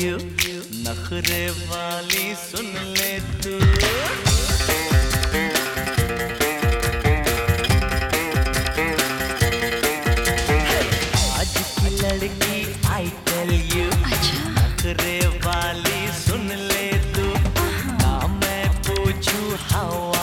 You नखरे वाली सुन ले तू। अच्छा। वाली सुन ले तू। ना हाँ, मैं पूछू हवा